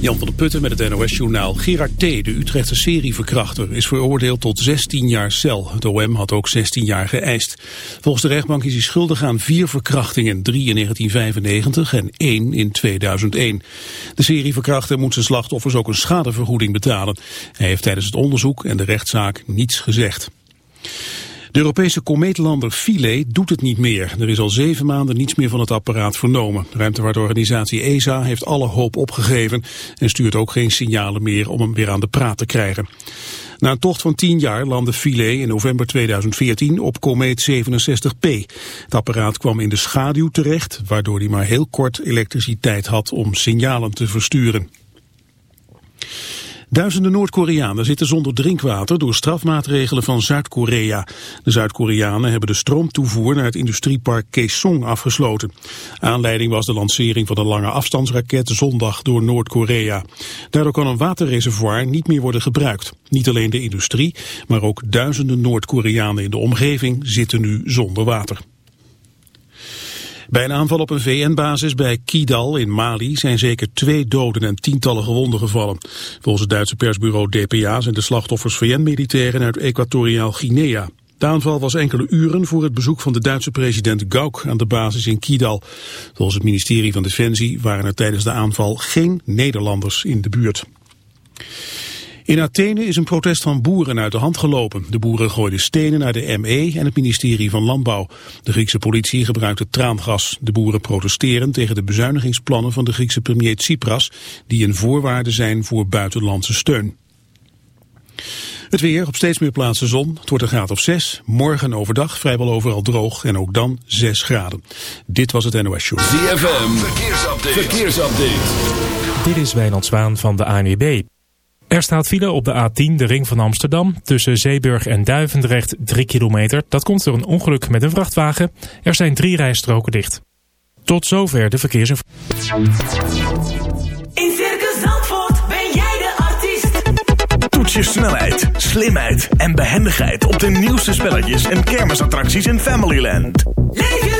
Jan van der Putten met het NOS-journaal. Gerard T., de Utrechtse serieverkrachter, is veroordeeld tot 16 jaar cel. Het OM had ook 16 jaar geëist. Volgens de rechtbank is hij schuldig aan vier verkrachtingen, drie in 1995 en één in 2001. De serieverkrachter moet zijn slachtoffers ook een schadevergoeding betalen. Hij heeft tijdens het onderzoek en de rechtszaak niets gezegd. De Europese komeetlander Philae doet het niet meer. Er is al zeven maanden niets meer van het apparaat vernomen. De ruimtevaartorganisatie ESA heeft alle hoop opgegeven en stuurt ook geen signalen meer om hem weer aan de praat te krijgen. Na een tocht van tien jaar landde Philae in november 2014 op komeet 67P. Het apparaat kwam in de schaduw terecht, waardoor hij maar heel kort elektriciteit had om signalen te versturen. Duizenden Noord-Koreanen zitten zonder drinkwater door strafmaatregelen van Zuid-Korea. De Zuid-Koreanen hebben de stroomtoevoer naar het industriepark Kaesong afgesloten. Aanleiding was de lancering van een lange afstandsraket zondag door Noord-Korea. Daardoor kan een waterreservoir niet meer worden gebruikt. Niet alleen de industrie, maar ook duizenden Noord-Koreanen in de omgeving zitten nu zonder water. Bij een aanval op een VN-basis bij Kidal in Mali zijn zeker twee doden en tientallen gewonden gevallen. Volgens het Duitse persbureau DPA zijn de slachtoffers VN-militairen uit Equatoriaal Guinea. De aanval was enkele uren voor het bezoek van de Duitse president Gauck aan de basis in Kidal. Volgens het ministerie van Defensie waren er tijdens de aanval geen Nederlanders in de buurt. In Athene is een protest van boeren uit de hand gelopen. De boeren gooiden stenen naar de ME en het ministerie van Landbouw. De Griekse politie gebruikte traangas. De boeren protesteren tegen de bezuinigingsplannen van de Griekse premier Tsipras... die een voorwaarde zijn voor buitenlandse steun. Het weer, op steeds meer plaatsen zon. Het wordt een graad of 6. Morgen overdag vrijwel overal droog en ook dan 6 graden. Dit was het NOS Show. ZFM, verkeersupdate. verkeersupdate. Dit is Wijnand Zwaan van de ANWB. Er staat file op de A10, de ring van Amsterdam. Tussen Zeeburg en Duivendrecht 3 kilometer. Dat komt door een ongeluk met een vrachtwagen. Er zijn drie rijstroken dicht. Tot zover de verkeersinformatie. In Circus Zandvoort ben jij de artiest. Toets je snelheid, slimheid en behendigheid op de nieuwste spelletjes en kermisattracties in Familyland. Leef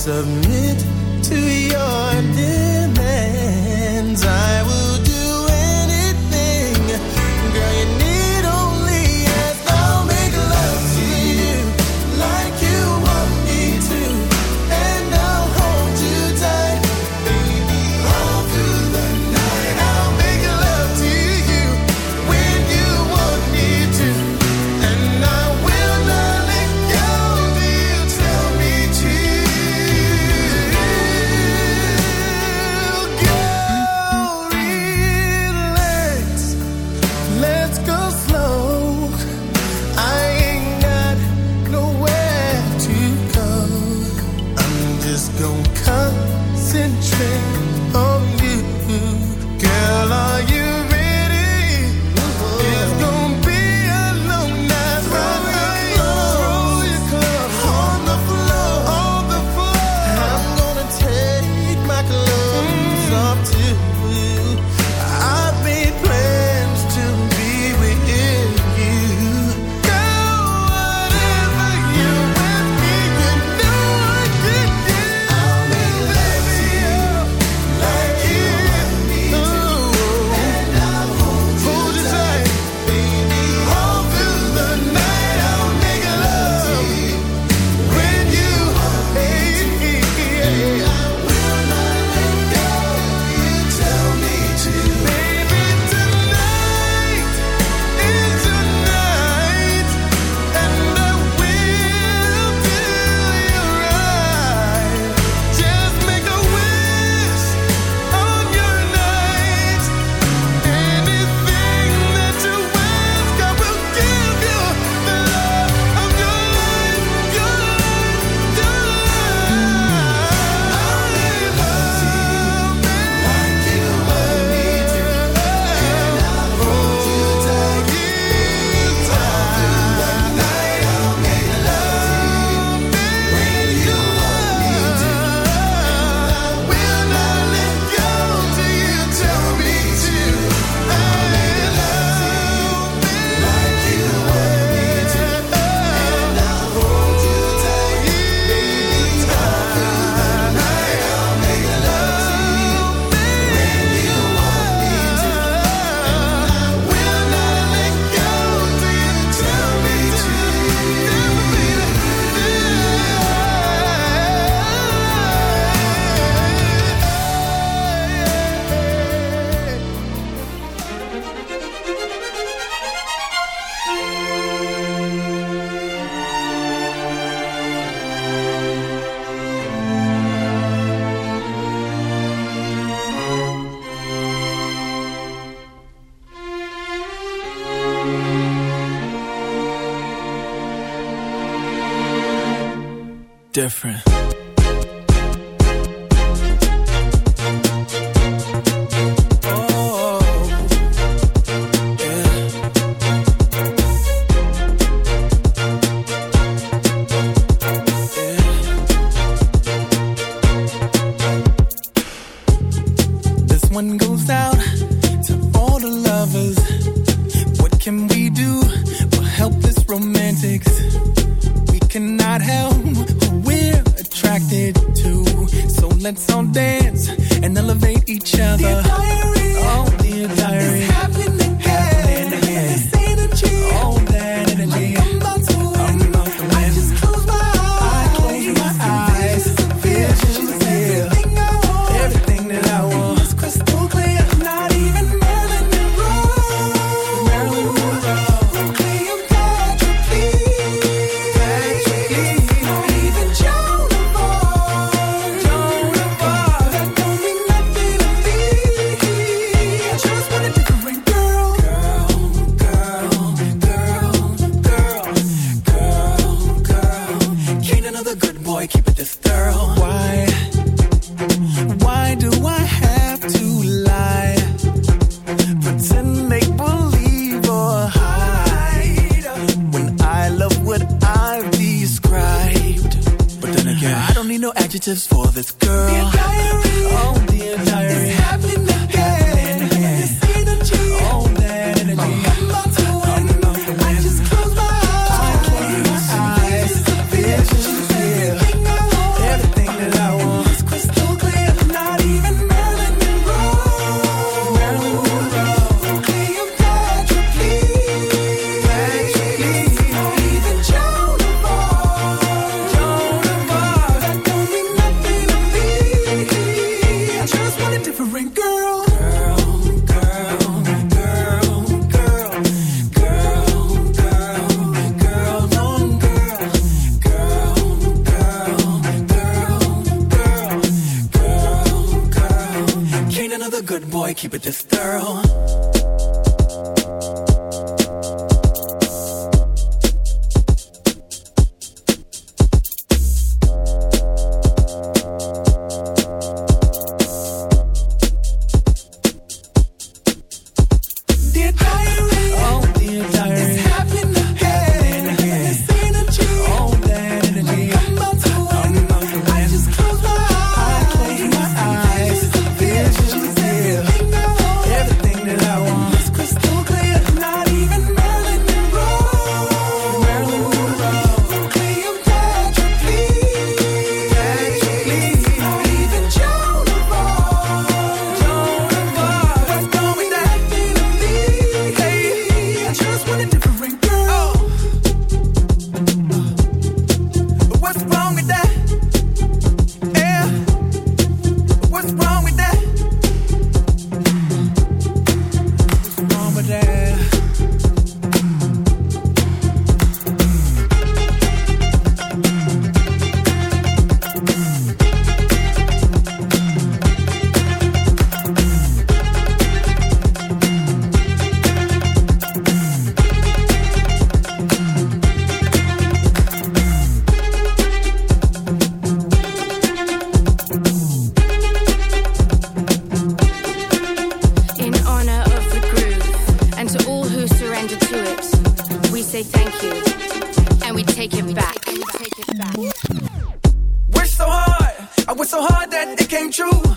Submit Different. Keep it this true.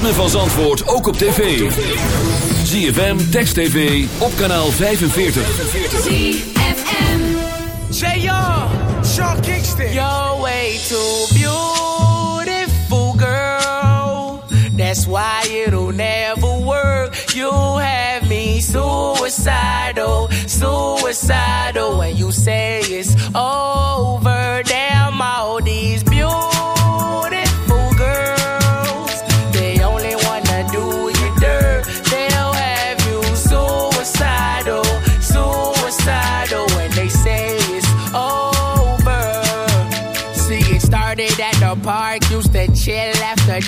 Ritme van Zandvoort ook op tv. ZFM, Text TV, op kanaal 45. Say yo, Sean Kingston. You're way too beautiful, girl. That's why it'll never work. You have me suicidal, suicidal. When you say it's over, damn all these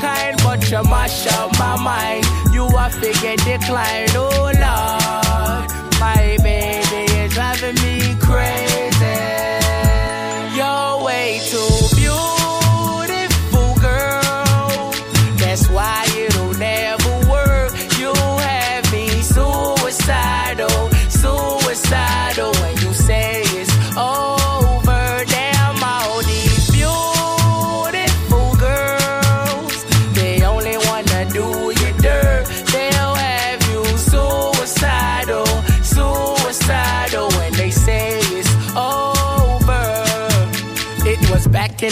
kind, but you mash up my mind. You are figure decline. Oh, Lord. My baby is driving me crazy.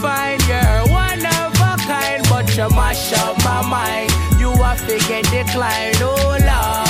divine. You're one of a kind, but you mash up my mind. You are figure decline, oh Lord.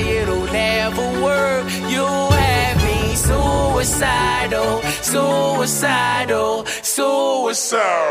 it'll never work. You have me suicidal, suicidal, suicidal.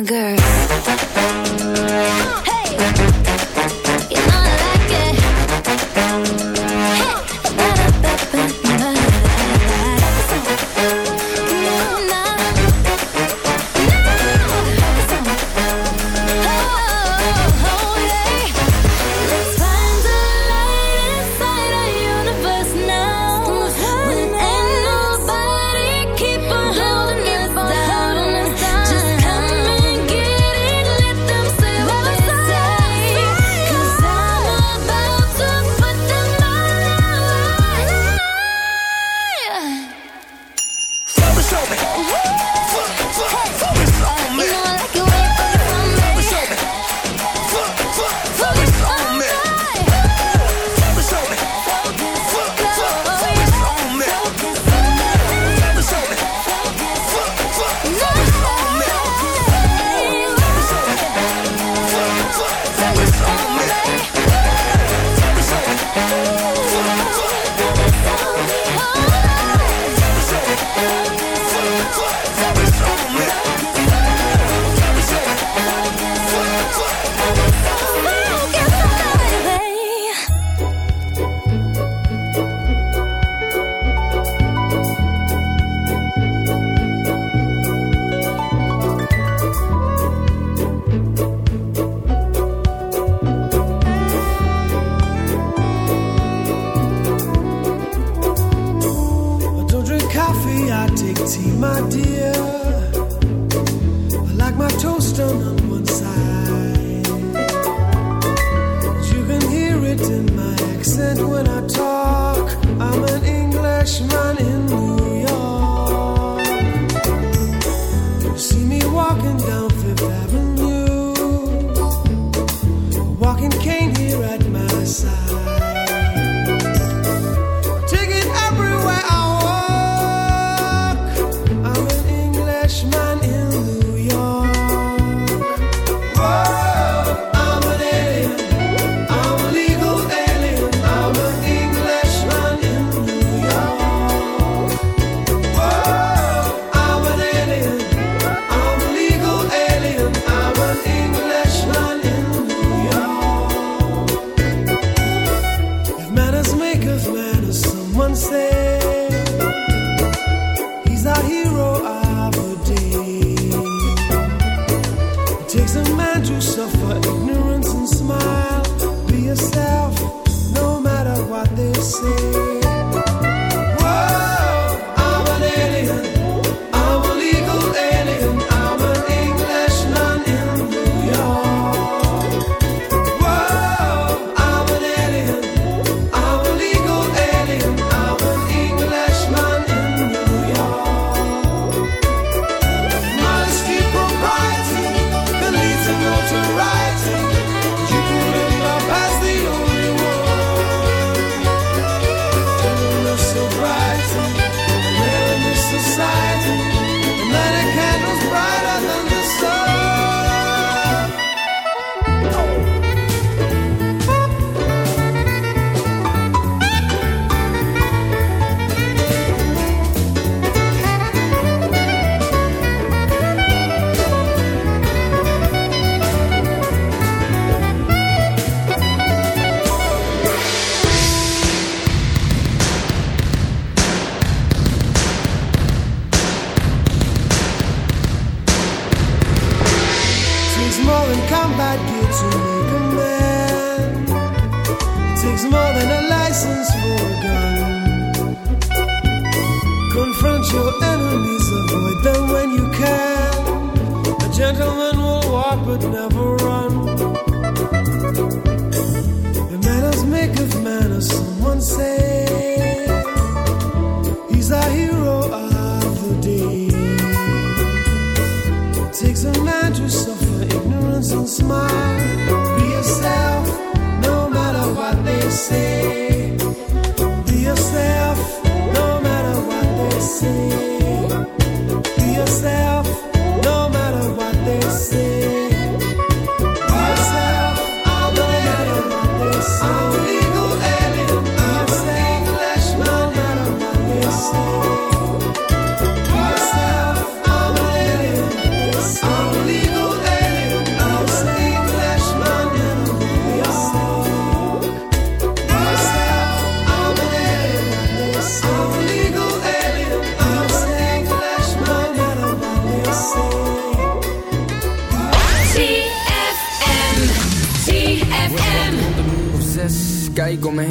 Girl. Tea, my dear. I like my toast on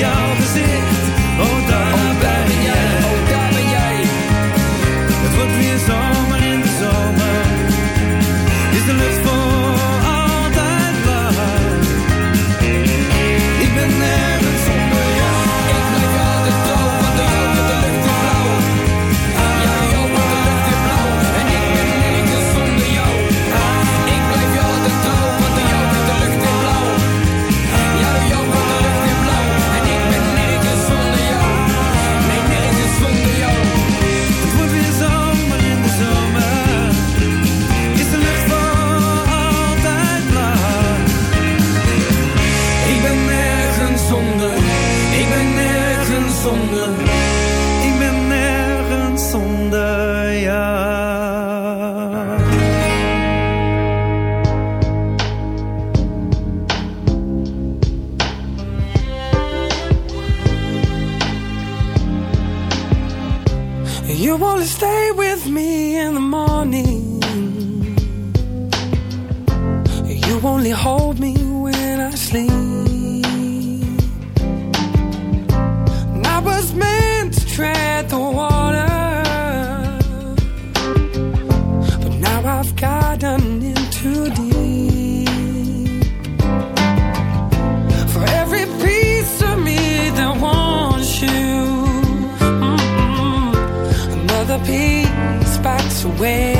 Jouw gezicht. You only stay with me in the morning. You only hold me when I sleep. And I was meant to tread the water, but now I've gotten in too deep. Way.